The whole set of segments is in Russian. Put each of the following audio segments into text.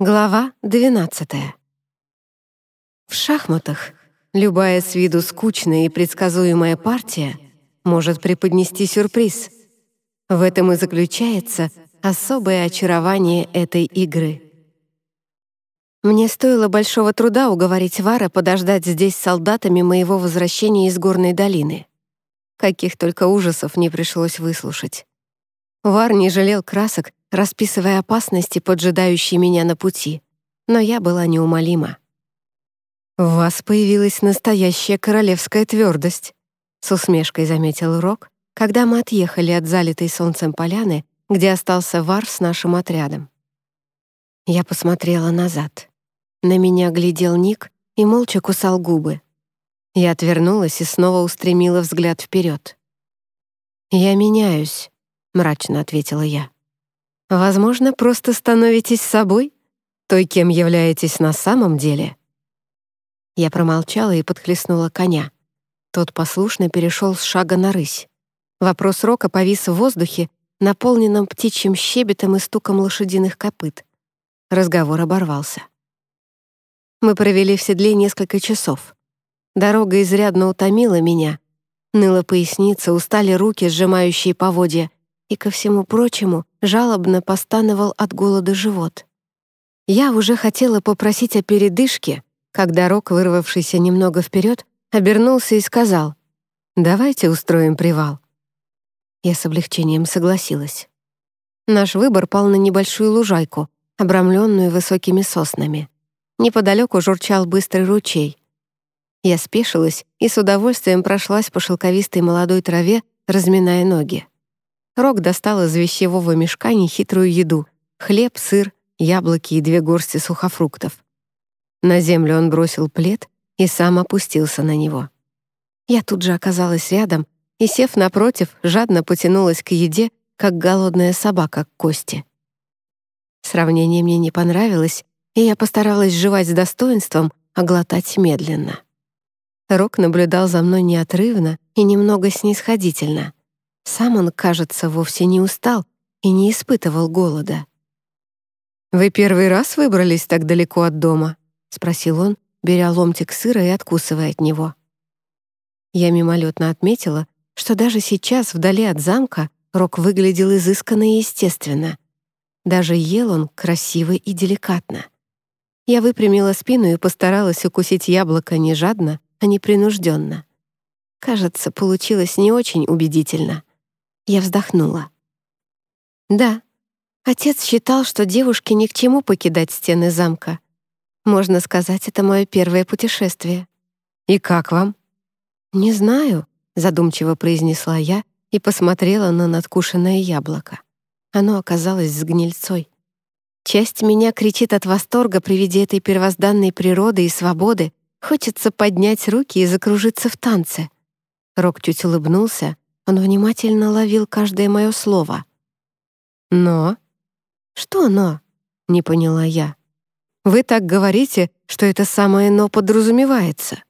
Глава 12. В шахматах любая с виду скучная и предсказуемая партия может преподнести сюрприз. В этом и заключается особое очарование этой игры. Мне стоило большого труда уговорить Вара подождать здесь солдатами моего возвращения из горной долины. Каких только ужасов не пришлось выслушать. Вар не жалел красок, расписывая опасности, поджидающие меня на пути, но я была неумолима. «В вас появилась настоящая королевская твердость», — с усмешкой заметил Рок, когда мы отъехали от залитой солнцем поляны, где остался Вар с нашим отрядом. Я посмотрела назад. На меня глядел Ник и молча кусал губы. Я отвернулась и снова устремила взгляд вперед. «Я меняюсь», — мрачно ответила я. «Возможно, просто становитесь собой, той, кем являетесь на самом деле». Я промолчала и подхлестнула коня. Тот послушно перешел с шага на рысь. Вопрос Рока повис в воздухе, наполненном птичьим щебетом и стуком лошадиных копыт. Разговор оборвался. Мы провели в седле несколько часов. Дорога изрядно утомила меня. Ныла поясница, устали руки, сжимающие поводья, и, ко всему прочему, жалобно постановал от голода живот. Я уже хотела попросить о передышке, когда Рок, вырвавшийся немного вперед, обернулся и сказал «Давайте устроим привал». Я с облегчением согласилась. Наш выбор пал на небольшую лужайку, обрамленную высокими соснами. Неподалеку журчал быстрый ручей. Я спешилась и с удовольствием прошлась по шелковистой молодой траве, разминая ноги. Рок достал из вещевого мешка нехитрую еду — хлеб, сыр, яблоки и две горсти сухофруктов. На землю он бросил плед и сам опустился на него. Я тут же оказалась рядом и, сев напротив, жадно потянулась к еде, как голодная собака к кости. Сравнение мне не понравилось, и я постаралась жевать с достоинством, а глотать медленно. Рок наблюдал за мной неотрывно и немного снисходительно. Сам он, кажется, вовсе не устал и не испытывал голода. «Вы первый раз выбрались так далеко от дома?» — спросил он, беря ломтик сыра и откусывая от него. Я мимолетно отметила, что даже сейчас, вдали от замка, Рок выглядел изысканно и естественно. Даже ел он красиво и деликатно. Я выпрямила спину и постаралась укусить яблоко не жадно, а непринужденно. Кажется, получилось не очень убедительно. Я вздохнула. Да, отец считал, что девушке ни к чему покидать стены замка. Можно сказать, это мое первое путешествие. И как вам? Не знаю, задумчиво произнесла я и посмотрела на надкушенное яблоко. Оно оказалось с гнильцой. Часть меня кричит от восторга при виде этой первозданной природы и свободы, хочется поднять руки и закружиться в танце. Рок чуть улыбнулся, он внимательно ловил каждое мое слово. «Но?» «Что «но»?» — не поняла я. «Вы так говорите, что это самое «но» подразумевается».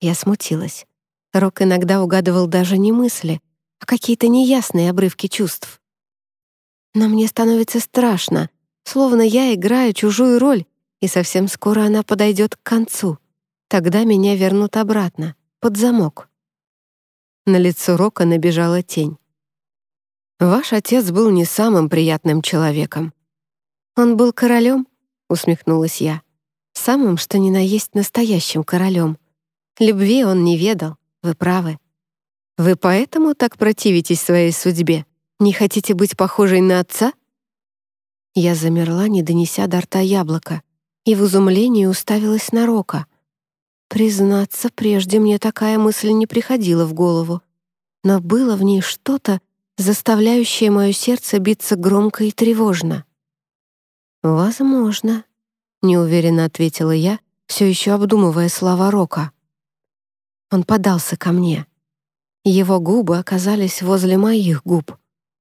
Я смутилась. Рок иногда угадывал даже не мысли, а какие-то неясные обрывки чувств. Но мне становится страшно, словно я играю чужую роль, и совсем скоро она подойдет к концу. Тогда меня вернут обратно, под замок. На лицо Рока набежала тень. «Ваш отец был не самым приятным человеком». «Он был королем?» — усмехнулась я. «Самым, что ни на есть настоящим королем. Любви он не ведал, вы правы. Вы поэтому так противитесь своей судьбе? Не хотите быть похожей на отца?» Я замерла, не донеся до рта яблоко, и в изумлении уставилась на Рока — Признаться, прежде мне такая мысль не приходила в голову, но было в ней что-то, заставляющее мое сердце биться громко и тревожно. «Возможно», — неуверенно ответила я, все еще обдумывая слова Рока. Он подался ко мне. Его губы оказались возле моих губ,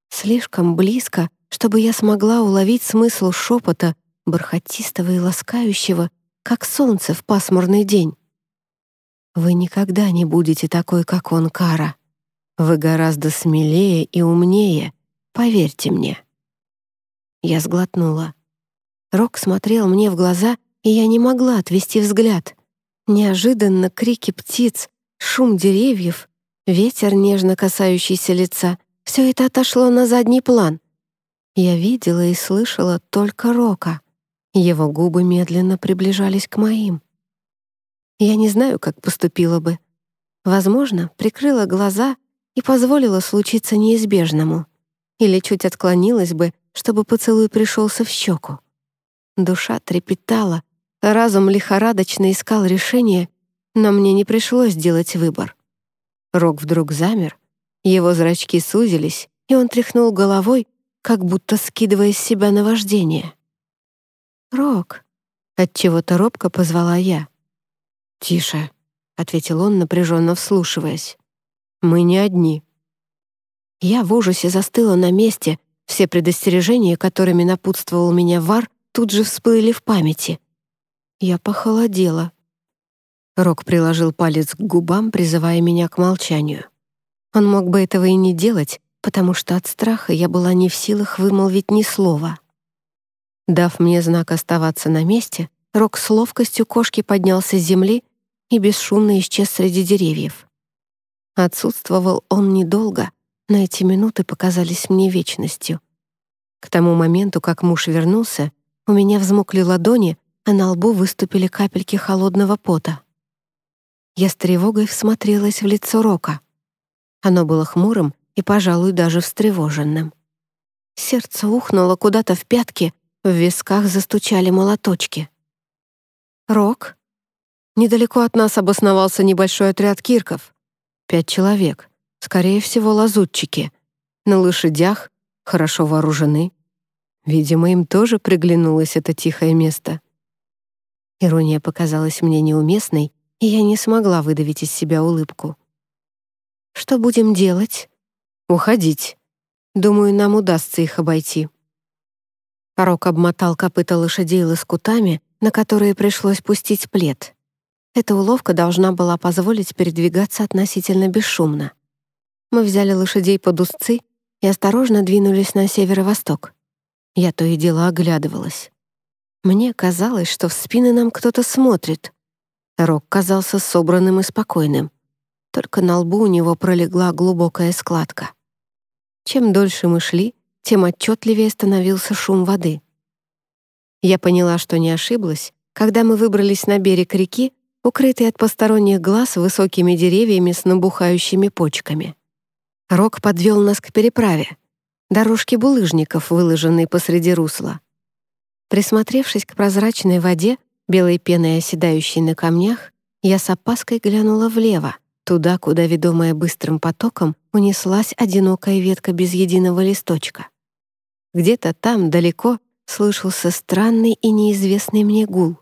слишком близко, чтобы я смогла уловить смысл шепота, бархатистого и ласкающего, как солнце в пасмурный день. Вы никогда не будете такой, как он, Кара. Вы гораздо смелее и умнее, поверьте мне. Я сглотнула. Рок смотрел мне в глаза, и я не могла отвести взгляд. Неожиданно крики птиц, шум деревьев, ветер, нежно касающийся лица — все это отошло на задний план. Я видела и слышала только Рока. Его губы медленно приближались к моим. Я не знаю, как поступила бы. Возможно, прикрыла глаза и позволила случиться неизбежному. Или чуть отклонилась бы, чтобы поцелуй пришелся в щеку. Душа трепетала, разум лихорадочно искал решение, но мне не пришлось делать выбор. Рок вдруг замер, его зрачки сузились, и он тряхнул головой, как будто скидывая с себя наваждение. «Рок!» — отчего-то робко позвала я. «Тише!» — ответил он, напряженно вслушиваясь. «Мы не одни». Я в ужасе застыла на месте, все предостережения, которыми напутствовал меня Вар, тут же всплыли в памяти. Я похолодела. Рок приложил палец к губам, призывая меня к молчанию. Он мог бы этого и не делать, потому что от страха я была не в силах вымолвить ни слова. Дав мне знак оставаться на месте, Рок с ловкостью кошки поднялся с земли и бесшумно исчез среди деревьев. Отсутствовал он недолго, но эти минуты показались мне вечностью. К тому моменту, как муж вернулся, у меня взмокли ладони, а на лбу выступили капельки холодного пота. Я с тревогой всмотрелась в лицо Рока. Оно было хмурым и, пожалуй, даже встревоженным. Сердце ухнуло куда-то в пятки, в висках застучали молоточки. «Рок?» Недалеко от нас обосновался небольшой отряд кирков. Пять человек, скорее всего, лазутчики. На лошадях, хорошо вооружены. Видимо, им тоже приглянулось это тихое место. Ирония показалась мне неуместной, и я не смогла выдавить из себя улыбку. «Что будем делать?» «Уходить. Думаю, нам удастся их обойти». Рок обмотал копыта лошадей лоскутами, на которые пришлось пустить плед. Эта уловка должна была позволить передвигаться относительно бесшумно. Мы взяли лошадей под узцы и осторожно двинулись на северо-восток. Я то и дело оглядывалась. Мне казалось, что в спины нам кто-то смотрит. Рок казался собранным и спокойным. Только на лбу у него пролегла глубокая складка. Чем дольше мы шли, тем отчетливее становился шум воды. Я поняла, что не ошиблась, когда мы выбрались на берег реки, укрытый от посторонних глаз высокими деревьями с набухающими почками. Рок подвел нас к переправе, дорожке булыжников, выложенной посреди русла. Присмотревшись к прозрачной воде, белой пеной оседающей на камнях, я с опаской глянула влево, туда, куда, ведомая быстрым потоком, унеслась одинокая ветка без единого листочка. Где-то там, далеко, слышался странный и неизвестный мне гул.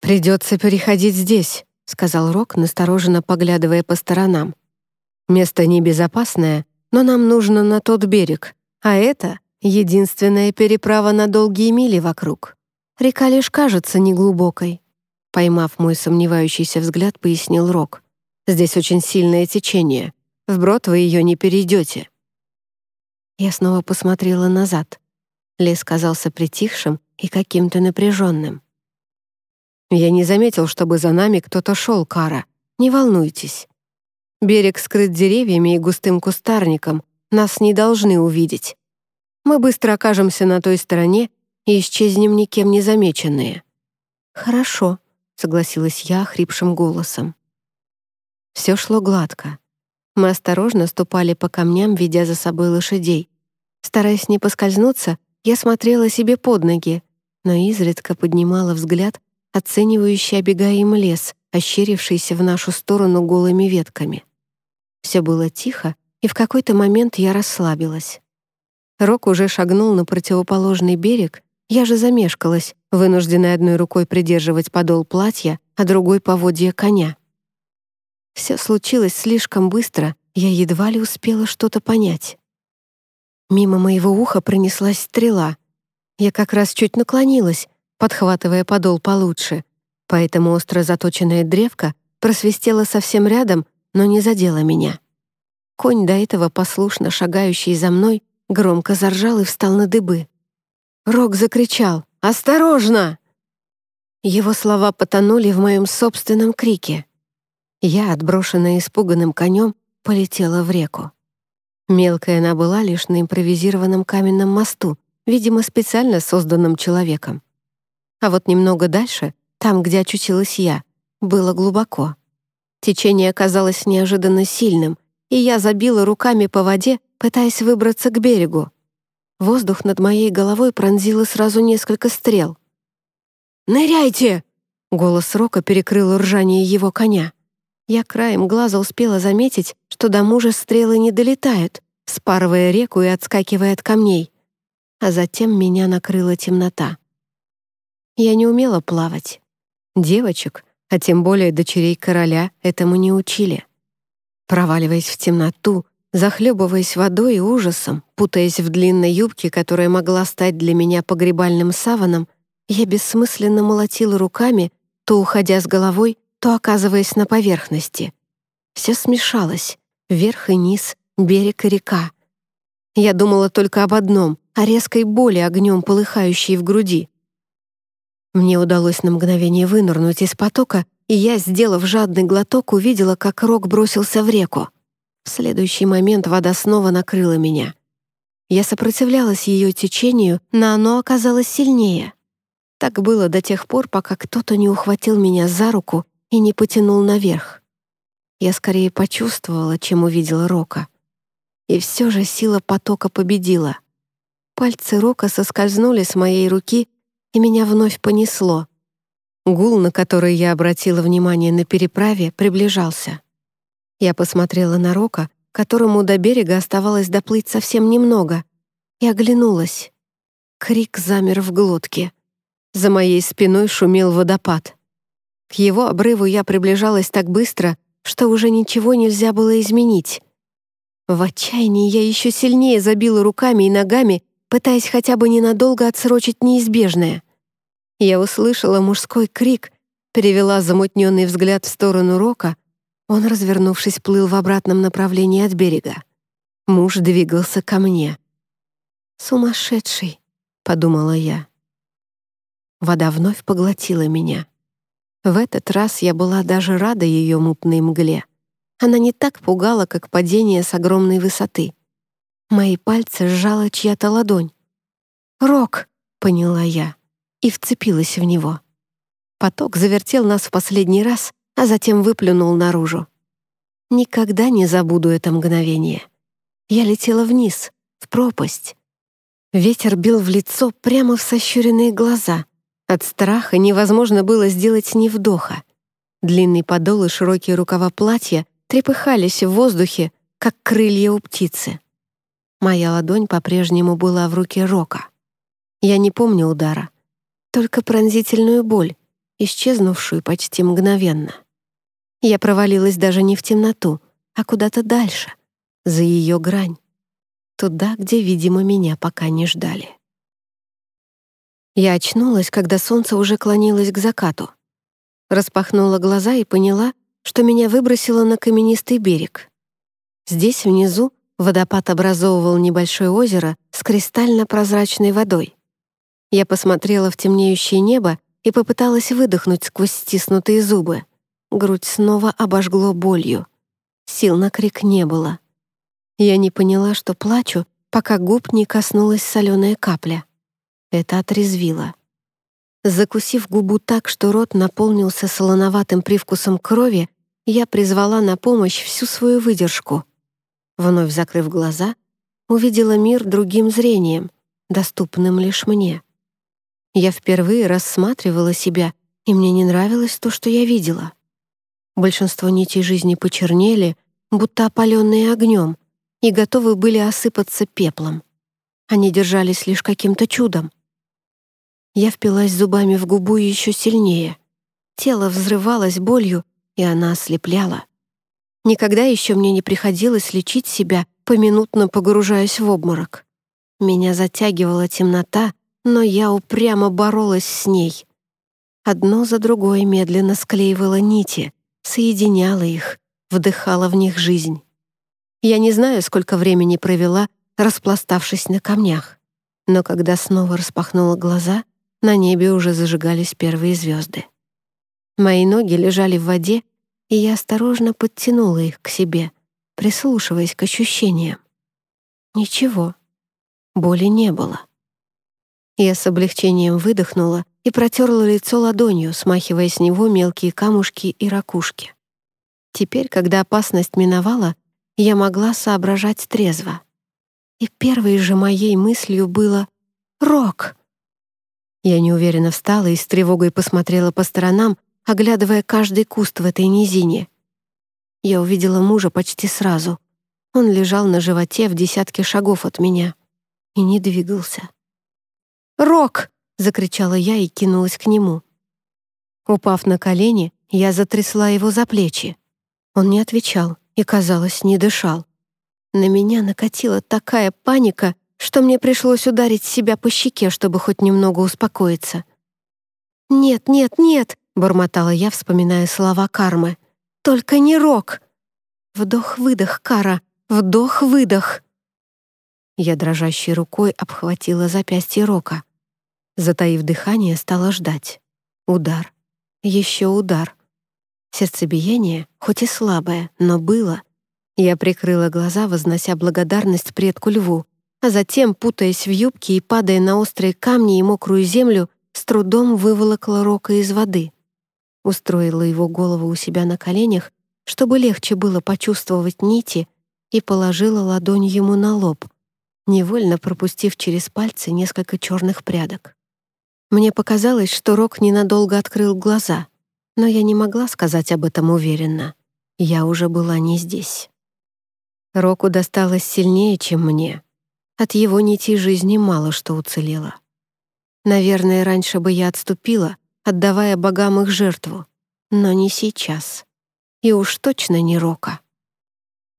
«Придется переходить здесь», — сказал Рок, настороженно поглядывая по сторонам. «Место небезопасное, но нам нужно на тот берег, а это единственная переправа на долгие мили вокруг. Река лишь кажется неглубокой». Поймав мой сомневающийся взгляд, пояснил Рок. «Здесь очень сильное течение. Вброд вы ее не перейдете». Я снова посмотрела назад. Лес казался притихшим и каким-то напряженным. Я не заметил, чтобы за нами кто-то шел, Кара. Не волнуйтесь. Берег скрыт деревьями и густым кустарником. Нас не должны увидеть. Мы быстро окажемся на той стороне и исчезнем никем не замеченные. «Хорошо», — согласилась я хрипшим голосом. Все шло гладко. Мы осторожно ступали по камням, ведя за собой лошадей. Стараясь не поскользнуться, я смотрела себе под ноги, но изредка поднимала взгляд оценивающий обегаем лес, ощерившийся в нашу сторону голыми ветками. Все было тихо, и в какой-то момент я расслабилась. Рок уже шагнул на противоположный берег, я же замешкалась, вынужденная одной рукой придерживать подол платья, а другой — поводья коня. Все случилось слишком быстро, я едва ли успела что-то понять. Мимо моего уха пронеслась стрела. Я как раз чуть наклонилась, подхватывая подол получше, поэтому остро заточенная древка просвистела совсем рядом, но не задела меня. Конь, до этого послушно шагающий за мной, громко заржал и встал на дыбы. Рок закричал «Осторожно!». Его слова потонули в моем собственном крике. Я, отброшенная испуганным конем, полетела в реку. Мелкая она была лишь на импровизированном каменном мосту, видимо, специально созданном человеком. А вот немного дальше, там, где очутилась я, было глубоко. Течение оказалось неожиданно сильным, и я забила руками по воде, пытаясь выбраться к берегу. Воздух над моей головой пронзило сразу несколько стрел. «Ныряйте!» — голос Рока перекрыл ржание его коня. Я краем глаза успела заметить, что до мужа стрелы не долетают, спарывая реку и отскакивая от камней. А затем меня накрыла темнота. Я не умела плавать. Девочек, а тем более дочерей короля, этому не учили. Проваливаясь в темноту, захлебываясь водой и ужасом, путаясь в длинной юбке, которая могла стать для меня погребальным саваном, я бессмысленно молотила руками, то уходя с головой, то оказываясь на поверхности. Все смешалось — вверх и низ, берег и река. Я думала только об одном — о резкой боли огнем, полыхающей в груди. Мне удалось на мгновение вынырнуть из потока, и я, сделав жадный глоток, увидела, как Рок бросился в реку. В следующий момент вода снова накрыла меня. Я сопротивлялась ее течению, но оно оказалось сильнее. Так было до тех пор, пока кто-то не ухватил меня за руку и не потянул наверх. Я скорее почувствовала, чем увидела Рока. И все же сила потока победила. Пальцы Рока соскользнули с моей руки, и меня вновь понесло. Гул, на который я обратила внимание на переправе, приближался. Я посмотрела на Рока, которому до берега оставалось доплыть совсем немного, и оглянулась. Крик замер в глотке. За моей спиной шумел водопад. К его обрыву я приближалась так быстро, что уже ничего нельзя было изменить. В отчаянии я еще сильнее забила руками и ногами, пытаясь хотя бы ненадолго отсрочить неизбежное. Я услышала мужской крик, перевела замутненный взгляд в сторону Рока. Он, развернувшись, плыл в обратном направлении от берега. Муж двигался ко мне. «Сумасшедший», — подумала я. Вода вновь поглотила меня. В этот раз я была даже рада ее мутной мгле. Она не так пугала, как падение с огромной высоты. Мои пальцы сжала чья-то ладонь. «Рок!» — поняла я и вцепилась в него. Поток завертел нас в последний раз, а затем выплюнул наружу. Никогда не забуду это мгновение. Я летела вниз, в пропасть. Ветер бил в лицо прямо в сощуренные глаза, от страха невозможно было сделать ни вдоха. Длинный подол и широкие рукава платья трепыхались в воздухе, как крылья у птицы. Моя ладонь по-прежнему была в руке Рока. Я не помню удара, только пронзительную боль, исчезнувшую почти мгновенно. Я провалилась даже не в темноту, а куда-то дальше, за ее грань, туда, где, видимо, меня пока не ждали. Я очнулась, когда солнце уже клонилось к закату. Распахнула глаза и поняла, что меня выбросило на каменистый берег. Здесь, внизу, водопад образовывал небольшое озеро с кристально-прозрачной водой. Я посмотрела в темнеющее небо и попыталась выдохнуть сквозь стиснутые зубы. Грудь снова обожгло болью. Сил на крик не было. Я не поняла, что плачу, пока губ не коснулась соленая капля. Это отрезвило. Закусив губу так, что рот наполнился солоноватым привкусом крови, я призвала на помощь всю свою выдержку. Вновь закрыв глаза, увидела мир другим зрением, доступным лишь мне. Я впервые рассматривала себя, и мне не нравилось то, что я видела. Большинство нитей жизни почернели, будто опаленные огнем, и готовы были осыпаться пеплом. Они держались лишь каким-то чудом. Я впилась зубами в губу еще сильнее. Тело взрывалось болью, и она ослепляла. Никогда еще мне не приходилось лечить себя, поминутно погружаясь в обморок. Меня затягивала темнота, но я упрямо боролась с ней. Одно за другое медленно склеивала нити, соединяла их, вдыхала в них жизнь. Я не знаю, сколько времени провела, распластавшись на камнях. Но когда снова распахнула глаза, на небе уже зажигались первые звезды. Мои ноги лежали в воде, и я осторожно подтянула их к себе, прислушиваясь к ощущениям. Ничего, боли не было. Я с облегчением выдохнула и протерла лицо ладонью, смахивая с него мелкие камушки и ракушки. Теперь, когда опасность миновала, я могла соображать трезво. И первой же моей мыслью было «Рок!». Я неуверенно встала и с тревогой посмотрела по сторонам, оглядывая каждый куст в этой низине. Я увидела мужа почти сразу. Он лежал на животе в десятке шагов от меня и не двигался. «Рок!» — закричала я и кинулась к нему. Упав на колени, я затрясла его за плечи. Он не отвечал и, казалось, не дышал. На меня накатила такая паника, что мне пришлось ударить себя по щеке, чтобы хоть немного успокоиться. «Нет, нет, нет!» — бормотала я, вспоминая слова кармы. «Только не рок!» «Вдох-выдох, Кара! Вдох-выдох!» Я дрожащей рукой обхватила запястье Рока. Затаив дыхание, стала ждать. Удар. Еще удар. Сердцебиение, хоть и слабое, но было. Я прикрыла глаза, вознося благодарность предку льву, а затем, путаясь в юбке и падая на острые камни и мокрую землю, с трудом выволокла Рока из воды. Устроила его голову у себя на коленях, чтобы легче было почувствовать нити, и положила ладонь ему на лоб, невольно пропустив через пальцы несколько черных прядок. Мне показалось, что Рок ненадолго открыл глаза, но я не могла сказать об этом уверенно. Я уже была не здесь. Року досталось сильнее, чем мне. От его нити жизни мало что уцелело. Наверное, раньше бы я отступила, отдавая богам их жертву, но не сейчас. И уж точно не Рока.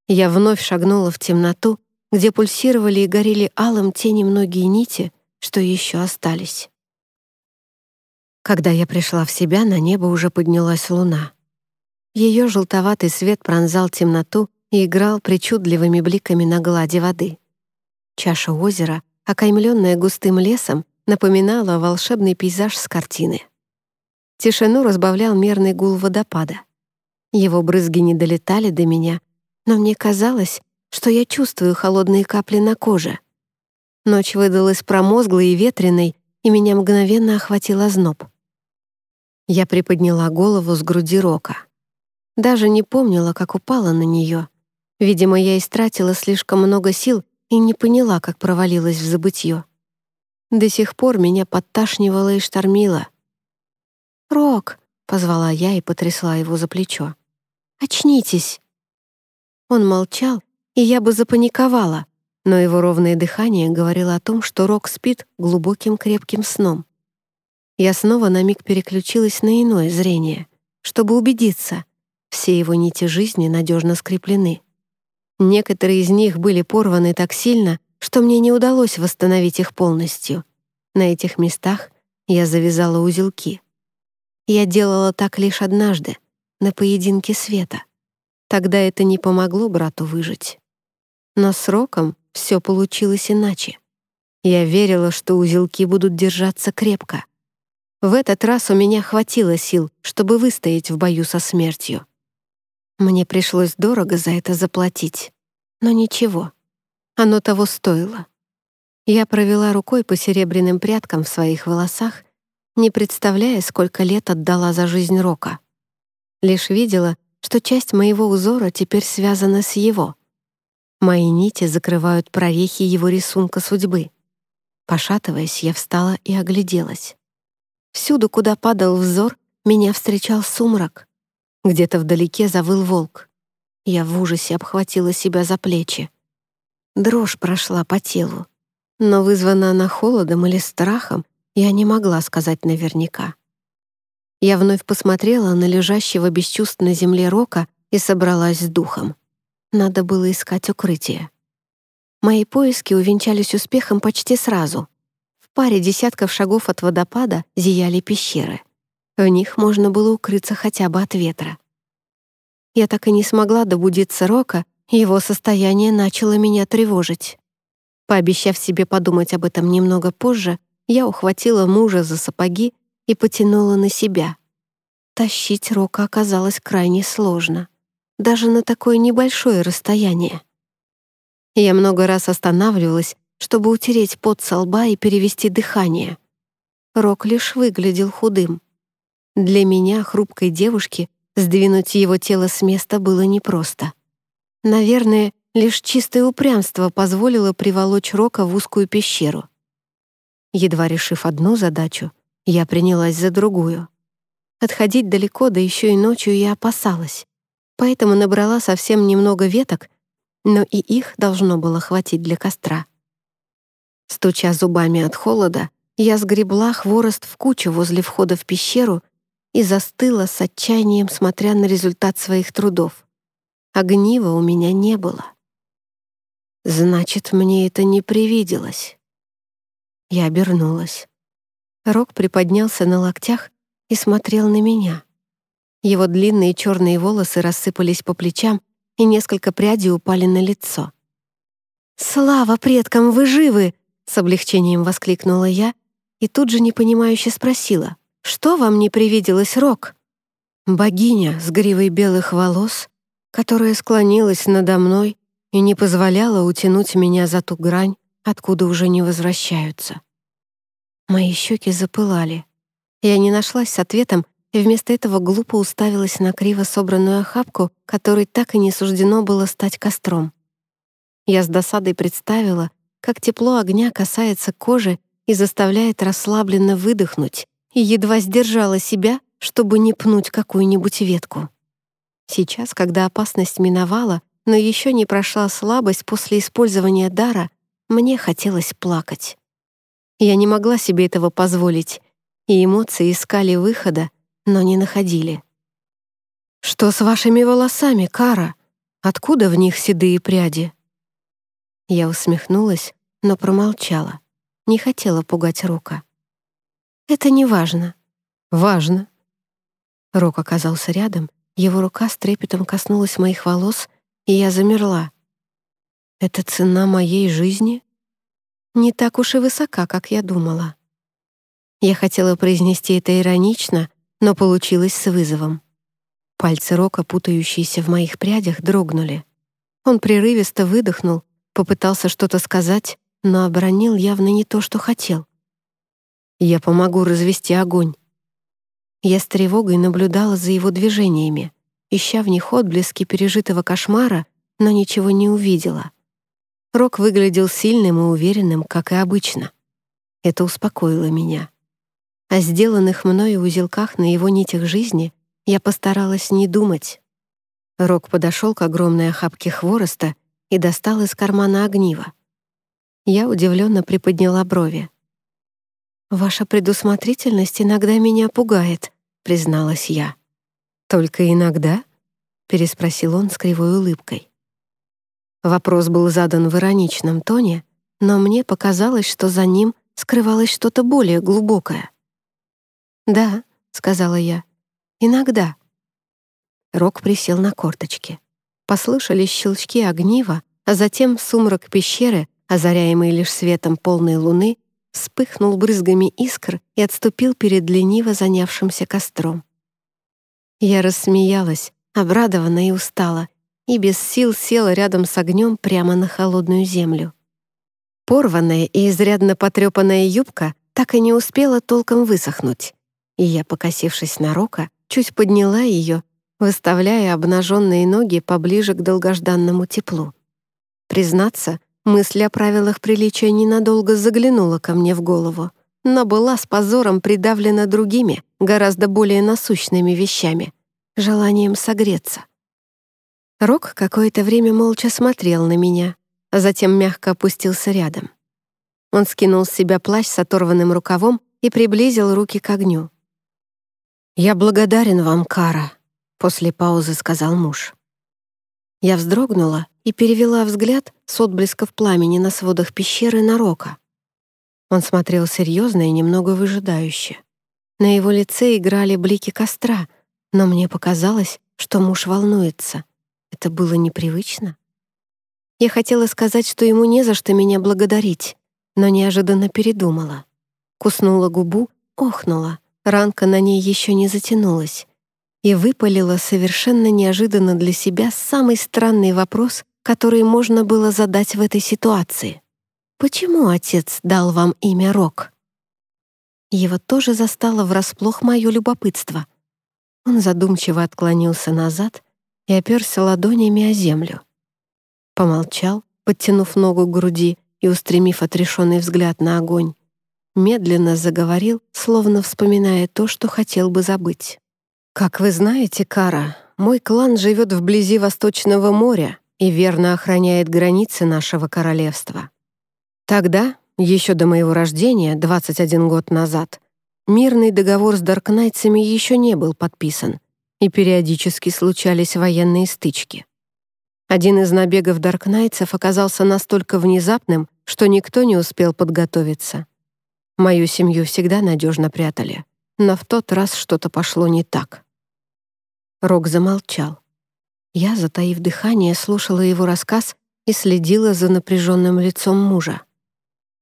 Я вновь шагнула в темноту, где пульсировали и горели алым те немногие нити, что еще остались. Когда я пришла в себя, на небо уже поднялась луна. Ее желтоватый свет пронзал темноту и играл причудливыми бликами на глади воды. Чаша озера, окаймленная густым лесом, напоминала волшебный пейзаж с картины. Тишину разбавлял мерный гул водопада. Его брызги не долетали до меня, но мне казалось, что я чувствую холодные капли на коже. Ночь выдалась промозглой и ветреной, и меня мгновенно охватил озноб. Я приподняла голову с груди Рока. Даже не помнила, как упала на нее. Видимо, я истратила слишком много сил и не поняла, как провалилась в забытье. До сих пор меня подташнивало и штормило. «Рок!» — позвала я и потрясла его за плечо. «Очнитесь!» Он молчал, и я бы запаниковала, но его ровное дыхание говорило о том, что Рок спит глубоким крепким сном. Я снова на миг переключилась на иное зрение, чтобы убедиться, все его нити жизни надежно скреплены. Некоторые из них были порваны так сильно, что мне не удалось восстановить их полностью. На этих местах я завязала узелки. Я делала так лишь однажды, на поединке света. Тогда это не помогло брату выжить. Но с Роком все получилось иначе. Я верила, что узелки будут держаться крепко. В этот раз у меня хватило сил, чтобы выстоять в бою со смертью. Мне пришлось дорого за это заплатить. Но ничего, оно того стоило. Я провела рукой по серебряным прядкам в своих волосах, не представляя, сколько лет отдала за жизнь Рока. Лишь видела, что часть моего узора теперь связана с его — Мои нити закрывают прорехи его рисунка судьбы. Пошатываясь, я встала и огляделась. Всюду, куда падал взор, меня встречал сумрак. Где-то вдалеке завыл волк. Я в ужасе обхватила себя за плечи. Дрожь прошла по телу. Но вызвана она холодом или страхом, я не могла сказать наверняка. Я вновь посмотрела на лежащего без чувств на земле Рока и собралась с духом. Надо было искать укрытие. Мои поиски увенчались успехом почти сразу. В паре десятков шагов от водопада зияли пещеры. В них можно было укрыться хотя бы от ветра. Я так и не смогла добудиться Рока, его состояние начало меня тревожить. Пообещав себе подумать об этом немного позже, я ухватила мужа за сапоги и потянула на себя. Тащить Рока оказалось крайне сложно, даже на такое небольшое расстояние. Я много раз останавливалась, чтобы утереть пот со лба и перевести дыхание. Рок лишь выглядел худым. Для меня, хрупкой девушки, сдвинуть его тело с места было непросто. Наверное, лишь чистое упрямство позволило приволочь Рока в узкую пещеру. Едва решив одну задачу, я принялась за другую. Отходить далеко, да еще и ночью я опасалась. Поэтому набрала совсем немного веток, но и их должно было хватить для костра. Стуча зубами от холода, я сгребла хворост в кучу возле входа в пещеру и застыла с отчаянием, смотря на результат своих трудов. Огнива у меня не было. Значит, мне это не привиделось. Я обернулась. Рок приподнялся на локтях и смотрел на меня. Его длинные черные волосы рассыпались по плечам, и несколько прядей упали на лицо. «Слава предкам, вы живы!» — с облегчением воскликнула я и тут же непонимающе спросила, «Что вам не привиделось, Рок?» Богиня с гривой белых волос, которая склонилась надо мной и не позволяла утянуть меня за ту грань, откуда уже не возвращаются. Мои щеки запылали. Я не нашлась с ответом и вместо этого глупо уставилась на криво собранную охапку, которой так и не суждено было стать костром. Я с досадой представила, как тепло огня касается кожи и заставляет расслабленно выдохнуть, и едва сдержала себя, чтобы не пнуть какую-нибудь ветку. Сейчас, когда опасность миновала, но еще не прошла слабость после использования дара, мне хотелось плакать. Я не могла себе этого позволить, и эмоции искали выхода, но не находили. «Что с вашими волосами, Кара? Откуда в них седые пряди?» Я усмехнулась, но промолчала. Не хотела пугать Рока. «Это не важно». «Важно». Рок оказался рядом, его рука с трепетом коснулась моих волос, и я замерла. «Это цена моей жизни?» «Не так уж и высока, как я думала». Я хотела произнести это иронично, но получилось с вызовом. Пальцы Рока, путающиеся в моих прядях, дрогнули. Он прерывисто выдохнул, попытался что-то сказать, но обронил явно не то, что хотел. «Я помогу развести огонь». Я с тревогой наблюдала за его движениями, ища в них отблески пережитого кошмара, но ничего не увидела. Рок выглядел сильным и уверенным, как и обычно. Это успокоило меня. О сделанных мною узелках на его нитях жизни я постаралась не думать. Рок подошел к огромной охапке хвороста и достал из кармана огниво. Я удивленно приподняла брови. «Ваша предусмотрительность иногда меня пугает», — призналась я. «Только иногда?» — переспросил он с кривой улыбкой. Вопрос был задан в ироничном тоне, но мне показалось, что за ним скрывалось что-то более глубокое. «Да», — сказала я, — «иногда». Рок присел на корточки. Послышались щелчки огнива, а затем сумрак пещеры, озаряемый лишь светом полной луны, вспыхнул брызгами искр и отступил перед лениво занявшимся костром. Я рассмеялась, обрадованная и устала, и без сил села рядом с огнем прямо на холодную землю. Порванная и изрядно потрепанная юбка так и не успела толком высохнуть и я, покосившись на Рока, чуть подняла ее, выставляя обнаженные ноги поближе к долгожданному теплу. Признаться, мысль о правилах приличия ненадолго заглянула ко мне в голову, но была с позором придавлена другими, гораздо более насущными вещами — желанием согреться. Рок какое-то время молча смотрел на меня, а затем мягко опустился рядом. Он скинул с себя плащ с оторванным рукавом и приблизил руки к огню. «Я благодарен вам, Кара», — после паузы сказал муж. Я вздрогнула и перевела взгляд с отблесков пламени на сводах пещеры на Рока. Он смотрел серьезно и немного выжидающе. На его лице играли блики костра, но мне показалось, что муж волнуется. Это было непривычно. Я хотела сказать, что ему не за что меня благодарить, но неожиданно передумала. Куснула губу, охнула, ранка на ней еще не затянулась, и выпалила совершенно неожиданно для себя самый странный вопрос, который можно было задать в этой ситуации. «Почему отец дал вам имя Рок?» Его тоже застало врасплох мое любопытство. Он задумчиво отклонился назад и оперся ладонями о землю. Помолчал, подтянув ногу к груди и устремив отрешенный взгляд на огонь. Медленно заговорил, словно вспоминая то, что хотел бы забыть. «Как вы знаете, Кара, мой клан живет вблизи Восточного моря и верно охраняет границы нашего королевства. Тогда, еще до моего рождения, 21 год назад, мирный договор с Даркнайтсами еще не был подписан, и периодически случались военные стычки. Один из набегов даркнайтсов оказался настолько внезапным, что никто не успел подготовиться. Мою семью всегда надежно прятали, но в тот раз что-то пошло не так. Рок замолчал. Я, затаив дыхание, слушала его рассказ и следила за напряженным лицом мужа.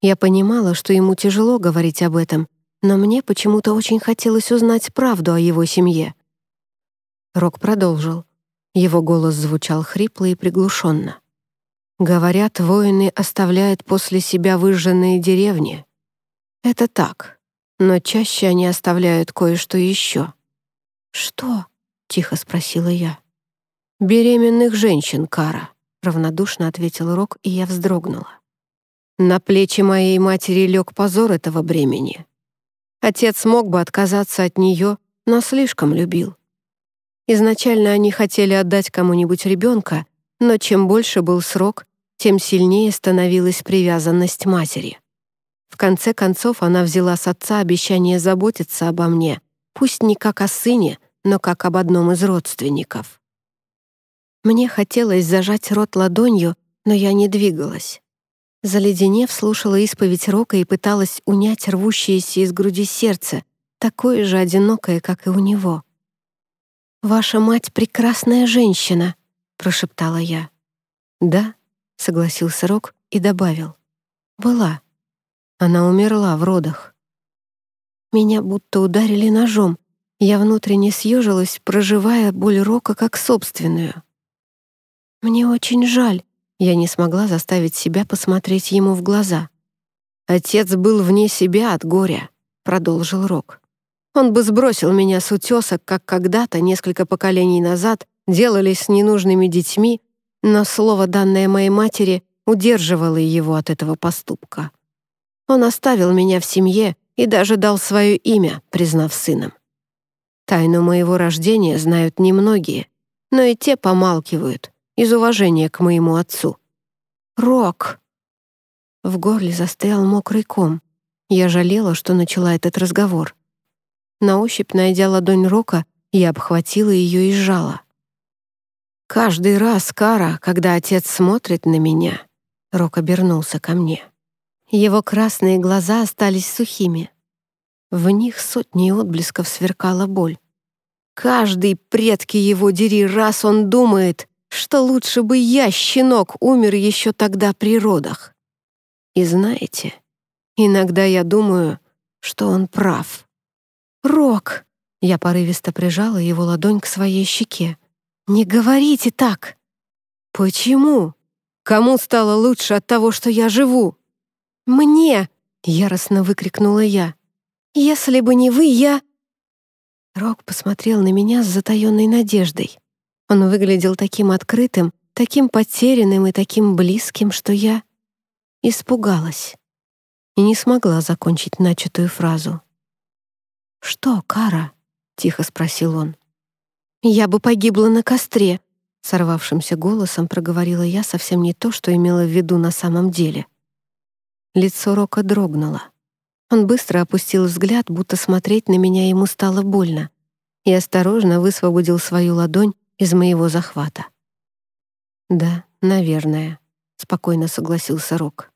Я понимала, что ему тяжело говорить об этом, но мне почему-то очень хотелось узнать правду о его семье. Рок продолжил. Его голос звучал хрипло и приглушенно. «Говорят, воины оставляют после себя выжженные деревни. Это так, но чаще они оставляют кое-что еще». «Что?» — тихо спросила я. «Беременных женщин, Кара», — равнодушно ответил Рок, и я вздрогнула. На плечи моей матери лег позор этого бремени. Отец мог бы отказаться от нее, но слишком любил. Изначально они хотели отдать кому-нибудь ребенка, но чем больше был срок, тем сильнее становилась привязанность матери. В конце концов она взяла с отца обещание заботиться обо мне, пусть не как о сыне, но как об одном из родственников. Мне хотелось зажать рот ладонью, но я не двигалась. Заледенев, слушала исповедь Рока и пыталась унять рвущееся из груди сердце, такое же одинокое, как и у него. «Ваша мать — прекрасная женщина», — прошептала я. «Да», — согласился Рок и добавил. «Была. Она умерла в родах». Меня будто ударили ножом. Я внутренне съежилась, проживая боль Рока как собственную. «Мне очень жаль», — я не смогла заставить себя посмотреть ему в глаза. «Отец был вне себя от горя», — продолжил Рок. Он бы сбросил меня с утесок, как когда-то, несколько поколений назад, делали с ненужными детьми, но слово, данное моей матери, удерживало его от этого поступка. Он оставил меня в семье и даже дал свое имя, признав сыном. Тайну моего рождения знают немногие, но и те помалкивают из уважения к моему отцу. «Рок!» В горле застрял мокрый ком. Я жалела, что начала этот разговор. На ощупь, найдя ладонь Рока, я обхватила ее и сжала. «Каждый раз, Кара, когда отец смотрит на меня...» Рок обернулся ко мне. Его красные глаза остались сухими. В них сотни отблесков сверкала боль. Каждый предки его дери раз он думает, что лучше бы я, щенок, умер еще тогда при родах. И знаете, иногда я думаю, что он прав. «Рок!» — я порывисто прижала его ладонь к своей щеке. «Не говорите так!» «Почему? Кому стало лучше от того, что я живу?» «Мне!» — яростно выкрикнула я. «Если бы не вы, я...» Рок посмотрел на меня с затаённой надеждой. Он выглядел таким открытым, таким потерянным и таким близким, что я испугалась и не смогла закончить начатую фразу. «Что, Кара?» — тихо спросил он. «Я бы погибла на костре», — сорвавшимся голосом проговорила я совсем не то, что имела в виду на самом деле. Лицо Рока дрогнуло. Он быстро опустил взгляд, будто смотреть на меня ему стало больно, и осторожно высвободил свою ладонь из моего захвата. «Да, наверное», — спокойно согласился Рок.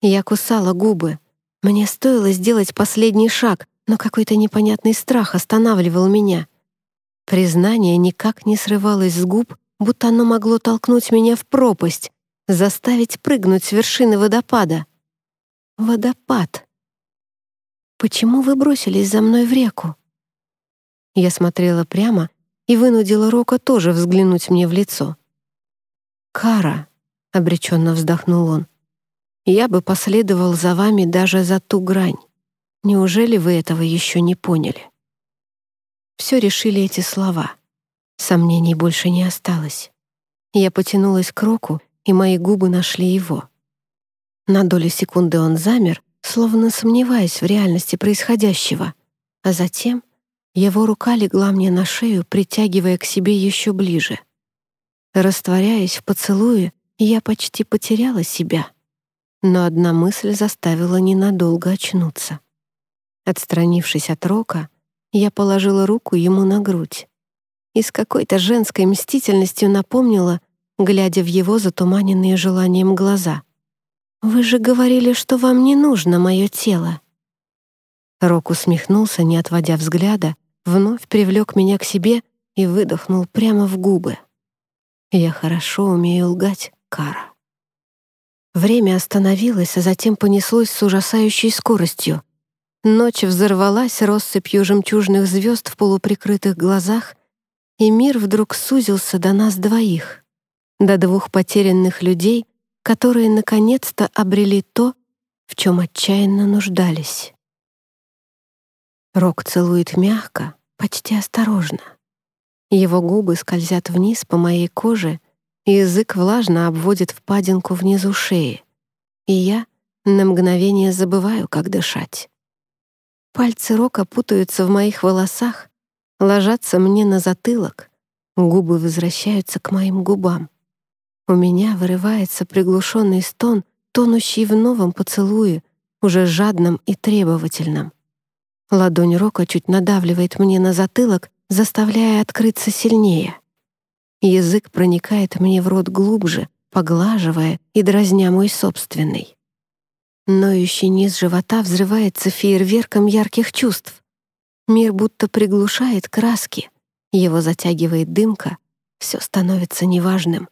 Я кусала губы. Мне стоило сделать последний шаг, но какой-то непонятный страх останавливал меня. Признание никак не срывалось с губ, будто оно могло толкнуть меня в пропасть, заставить прыгнуть с вершины водопада. Водопад. Почему вы бросились за мной в реку? Я смотрела прямо и вынудила Рока тоже взглянуть мне в лицо. «Кара», — обреченно вздохнул он, — «я бы последовал за вами даже за ту грань. Неужели вы этого еще не поняли?» Все решили эти слова. Сомнений больше не осталось. Я потянулась к Року, и мои губы нашли его. На долю секунды он замер, словно сомневаясь в реальности происходящего, а затем его рука легла мне на шею, притягивая к себе еще ближе. Растворяясь в поцелуе, я почти потеряла себя, но одна мысль заставила ненадолго очнуться. Отстранившись от Рока, я положила руку ему на грудь и с какой-то женской мстительностью напомнила, глядя в его затуманенные желанием глаза. «Вы же говорили, что вам не нужно мое тело». Рок усмехнулся, не отводя взгляда, вновь привлек меня к себе и выдохнул прямо в губы. Я хорошо умею лгать, Кара. Время остановилось, а затем понеслось с ужасающей скоростью. Ночь взорвалась россыпью жемчужных звезд в полуприкрытых глазах, и мир вдруг сузился до нас двоих, до двух потерянных людей, которые наконец-то обрели то, в чем отчаянно нуждались. Рок целует мягко, почти осторожно. Его губы скользят вниз по моей коже, язык влажно обводит впадинку внизу шеи. И я на мгновение забываю, как дышать. Пальцы Рока путаются в моих волосах, ложатся мне на затылок, губы возвращаются к моим губам. У меня вырывается приглушенный стон, тонущий в новом поцелуе, уже жадном и требовательном. Ладонь Рока чуть надавливает мне на затылок, заставляя открыться сильнее. Язык проникает мне в рот глубже, поглаживая и дразня мой собственный. Ноющий низ живота взрывается фейерверком ярких чувств. Мир будто приглушает краски, его затягивает дымка, все становится неважным.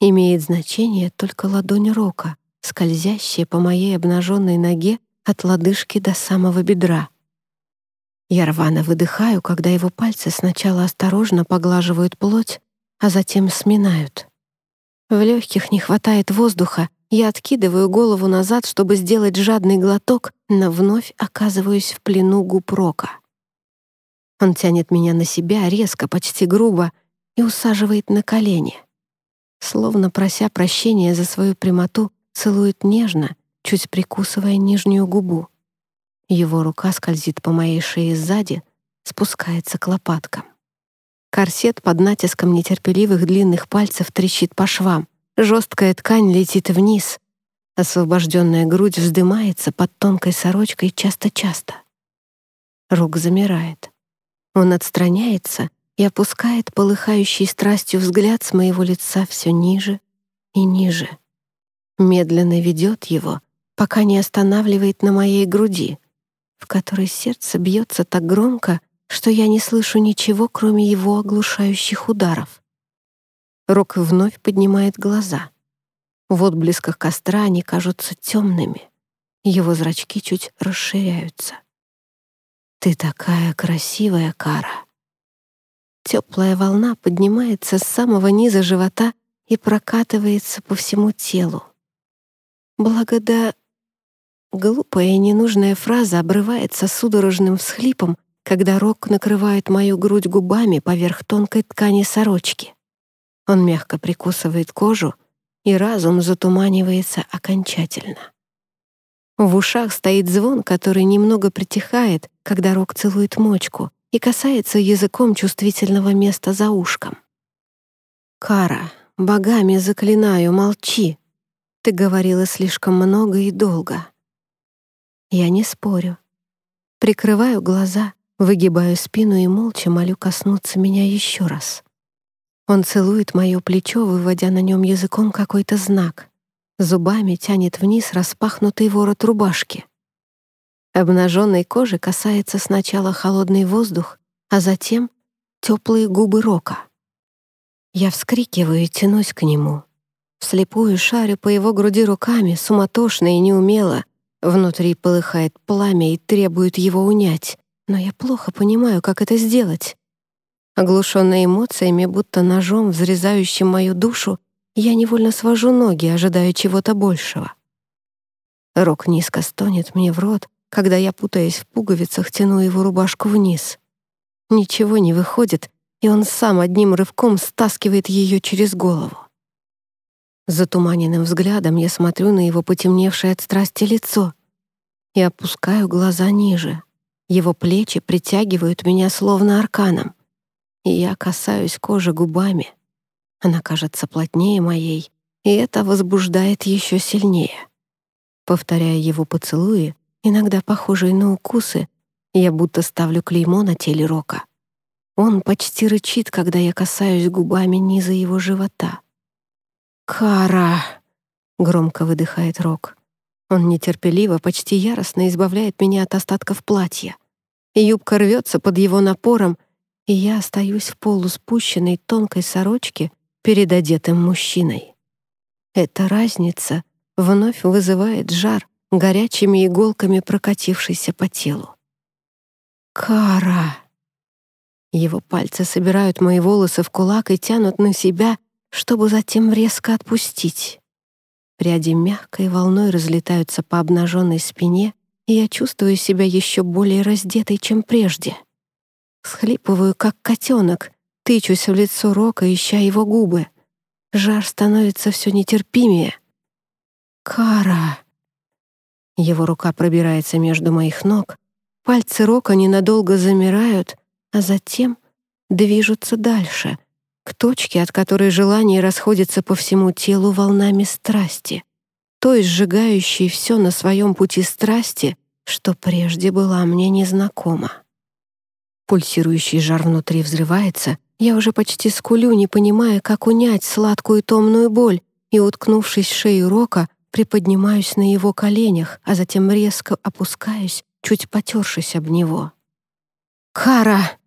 Имеет значение только ладонь Рока, скользящая по моей обнаженной ноге от лодыжки до самого бедра. Я рвано выдыхаю, когда его пальцы сначала осторожно поглаживают плоть, а затем сминают. В легких не хватает воздуха, я откидываю голову назад, чтобы сделать жадный глоток, но вновь оказываюсь в плену губ Рока. Он тянет меня на себя резко, почти грубо, и усаживает на колени. Словно прося прощения за свою прямоту, целует нежно, чуть прикусывая нижнюю губу. Его рука скользит по моей шее сзади, спускается к лопаткам. Корсет под натиском нетерпеливых длинных пальцев трещит по швам. Жесткая ткань летит вниз. Освобожденная грудь вздымается под тонкой сорочкой часто-часто. Рук замирает. Он отстраняется и опускает полыхающий страстью взгляд с моего лица все ниже и ниже. Медленно ведет его, пока не останавливает на моей груди — в которой сердце бьется так громко, что я не слышу ничего, кроме его оглушающих ударов. Рок вновь поднимает глаза. В отблесках костра они кажутся темными. Его зрачки чуть расширяются. «Ты такая красивая, Кара!» Теплая волна поднимается с самого низа живота и прокатывается по всему телу. Благода Глупая и ненужная фраза обрывается судорожным всхлипом, когда Рок накрывает мою грудь губами поверх тонкой ткани сорочки. Он мягко прикусывает кожу, и разум затуманивается окончательно. В ушах стоит звон, который немного притихает, когда Рок целует мочку и касается языком чувствительного места за ушком. «Кара, богами заклинаю, молчи. Ты говорила слишком много и долго. Я не спорю. Прикрываю глаза, выгибаю спину и молча молю коснуться меня еще раз. Он целует мое плечо, выводя на нем языком какой-то знак. Зубами тянет вниз распахнутый ворот рубашки. Обнаженной кожи касается сначала холодный воздух, а затем теплые губы Рока. Я вскрикиваю и тянусь к нему. Вслепую шарю по его груди руками, суматошно и неумело. Внутри полыхает пламя и требует его унять, но я плохо понимаю, как это сделать. Оглушенная эмоциями, будто ножом, взрезающим мою душу, я невольно свожу ноги, ожидая чего-то большего. Рок низко стонет мне в рот, когда я, путаясь в пуговицах, тяну его рубашку вниз. Ничего не выходит, и он сам одним рывком стаскивает ее через голову. Затуманенным взглядом я смотрю на его потемневшее от страсти лицо и опускаю глаза ниже. Его плечи притягивают меня словно арканом, и я касаюсь кожи губами. Она кажется плотнее моей, и это возбуждает еще сильнее. Повторяя его поцелуи, иногда похожие на укусы, я будто ставлю клеймо на теле Рока. Он почти рычит, когда я касаюсь губами низа его живота. «Кара!» — громко выдыхает Рок. Он нетерпеливо, почти яростно избавляет меня от остатков платья. Юбка рвется под его напором, и я остаюсь в полуспущенной тонкой сорочке перед одетым мужчиной. Эта разница вновь вызывает жар, горячими иголками прокатившийся по телу. «Кара!» Его пальцы собирают мои волосы в кулак и тянут на себя, чтобы затем резко отпустить. Пряди мягкой волной разлетаются по обнаженной спине, и я чувствую себя еще более раздетой, чем прежде. Схлипываю, как котенок, тычусь в лицо Рока, ища его губы. Жар становится все нетерпимее. «Кара!» Его рука пробирается между моих ног, пальцы Рока ненадолго замирают, а затем движутся дальше, к точке, от которой желание расходится по всему телу волнами страсти, той сжигающей все на своем пути страсти, что прежде была мне незнакома. Пульсирующий жар внутри взрывается, я уже почти скулю, не понимая, как унять сладкую томную боль, и, уткнувшись в шею Рока, приподнимаюсь на его коленях, а затем резко опускаюсь, чуть потершись об него. «Кара!»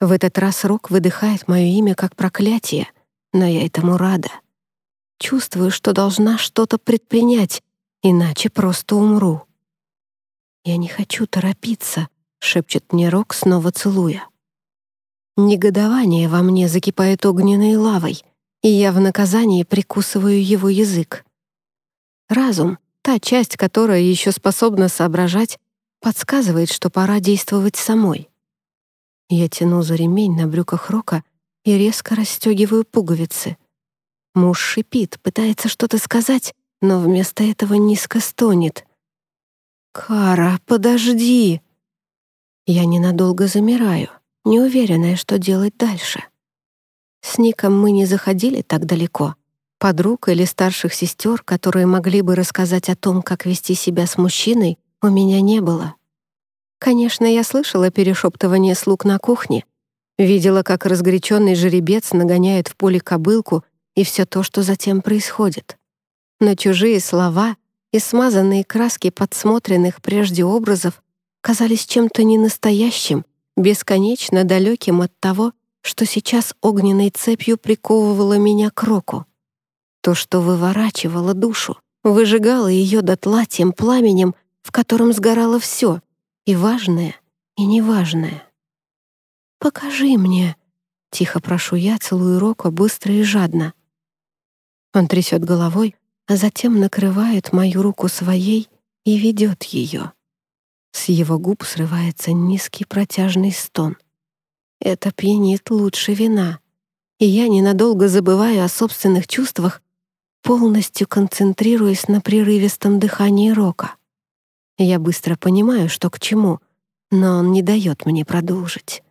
В этот раз Рок выдыхает мое имя как проклятие, но я этому рада. Чувствую, что должна что-то предпринять, иначе просто умру. «Я не хочу торопиться», — шепчет мне Рок, снова целуя. Негодование во мне закипает огненной лавой, и я в наказании прикусываю его язык. Разум, та часть, которая еще способна соображать, подсказывает, что пора действовать самой. Я тяну за ремень на брюках Рока и резко расстегиваю пуговицы. Муж шипит, пытается что-то сказать, но вместо этого низко стонет. «Кара, подожди!» Я ненадолго замираю, неуверенная, что делать дальше. С Ником мы не заходили так далеко. Подруг или старших сестер, которые могли бы рассказать о том, как вести себя с мужчиной, у меня не было. Конечно, я слышала перешептывание слуг на кухне, видела, как разгоряченный жеребец нагоняет в поле кобылку и все то, что затем происходит. Но чужие слова и смазанные краски подсмотренных прежде образов казались чем-то ненастоящим, бесконечно далеким от того, что сейчас огненной цепью приковывало меня к року. То, что выворачивало душу, выжигало ее дотла тем пламенем, в котором сгорало все, и важное, и неважное. «Покажи мне», — тихо прошу я, целую Рока быстро и жадно. Он трясет головой, а затем накрывает мою руку своей и ведет ее. С его губ срывается низкий протяжный стон. Это пьянит лучше вина, и я ненадолго забываю о собственных чувствах, полностью концентрируясь на прерывистом дыхании Рока. Я быстро понимаю, что к чему, но он не дает мне продолжить.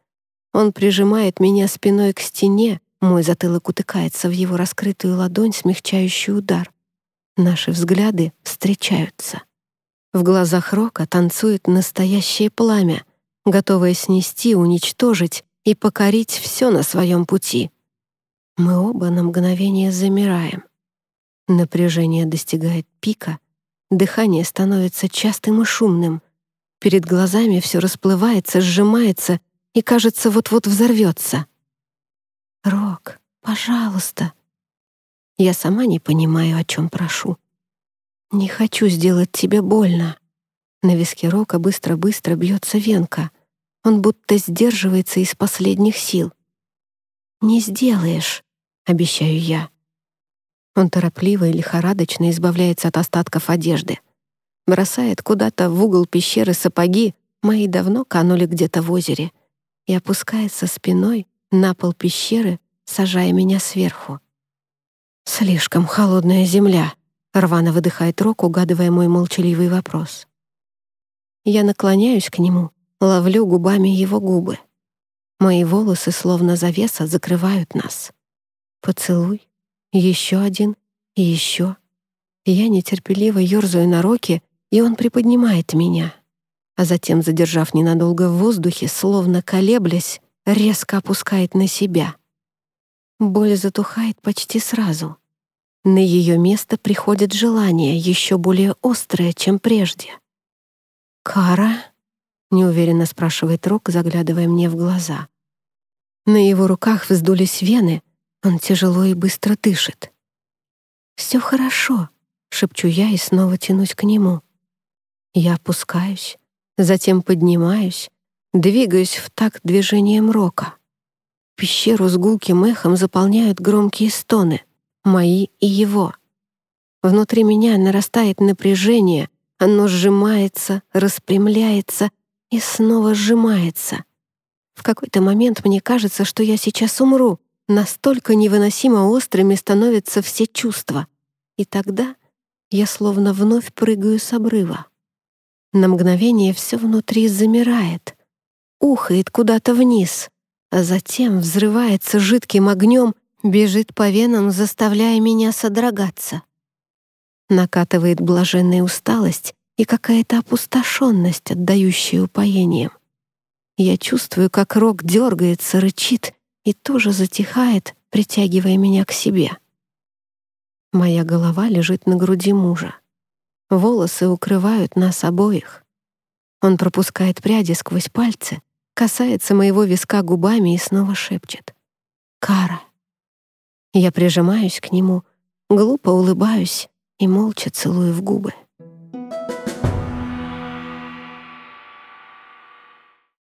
Он прижимает меня спиной к стене, мой затылок утыкается в его раскрытую ладонь, смягчающий удар. Наши взгляды встречаются. В глазах Рока танцует настоящее пламя, готовое снести, уничтожить и покорить все на своем пути. Мы оба на мгновение замираем. Напряжение достигает пика — Дыхание становится частым и шумным. Перед глазами все расплывается, сжимается и, кажется, вот-вот взорвется. «Рок, пожалуйста». Я сама не понимаю, о чем прошу. Не хочу сделать тебе больно. На виске Рока быстро-быстро бьется венка. Он будто сдерживается из последних сил. «Не сделаешь», — обещаю я. Он торопливо и лихорадочно избавляется от остатков одежды. Бросает куда-то в угол пещеры сапоги, мои давно канули где-то в озере, и опускается спиной на пол пещеры, сажая меня сверху. «Слишком холодная земля», — рвано выдыхает Рок, угадывая мой молчаливый вопрос. Я наклоняюсь к нему, ловлю губами его губы. Мои волосы, словно завеса, закрывают нас. Поцелуй, еще один и еще. Я нетерпеливо ерзаю на Роке, и он приподнимает меня, а затем, задержав ненадолго в воздухе, словно колеблясь, резко опускает на себя. Боль затухает почти сразу. На ее место приходит желание, еще более острое, чем прежде. «Кара?» — неуверенно спрашивает Рок, заглядывая мне в глаза. На его руках вздулись вены, он тяжело и быстро дышит. «Все хорошо», — шепчу я и снова тянусь к нему. Я опускаюсь, затем поднимаюсь, двигаюсь в такт движением Рока. Пещеру с гулким эхом заполняют громкие стоны, мои и его. Внутри меня нарастает напряжение, оно сжимается, распрямляется и снова сжимается. В какой-то момент мне кажется, что я сейчас умру. Настолько невыносимо острыми становятся все чувства. И тогда я словно вновь прыгаю с обрыва. На мгновение все внутри замирает, ухает куда-то вниз, а затем взрывается жидким огнем, бежит по венам, заставляя меня содрогаться. Накатывает блаженная усталость и какая-то опустошенность, отдающая упоением. Я чувствую, как рог дергается, рычит и тоже затихает, притягивая меня к себе. Моя голова лежит на груди мужа. Волосы укрывают нас обоих. Он пропускает пряди сквозь пальцы, касается моего виска губами и снова шепчет. «Кара». Я прижимаюсь к нему, глупо улыбаюсь и молча целую в губы.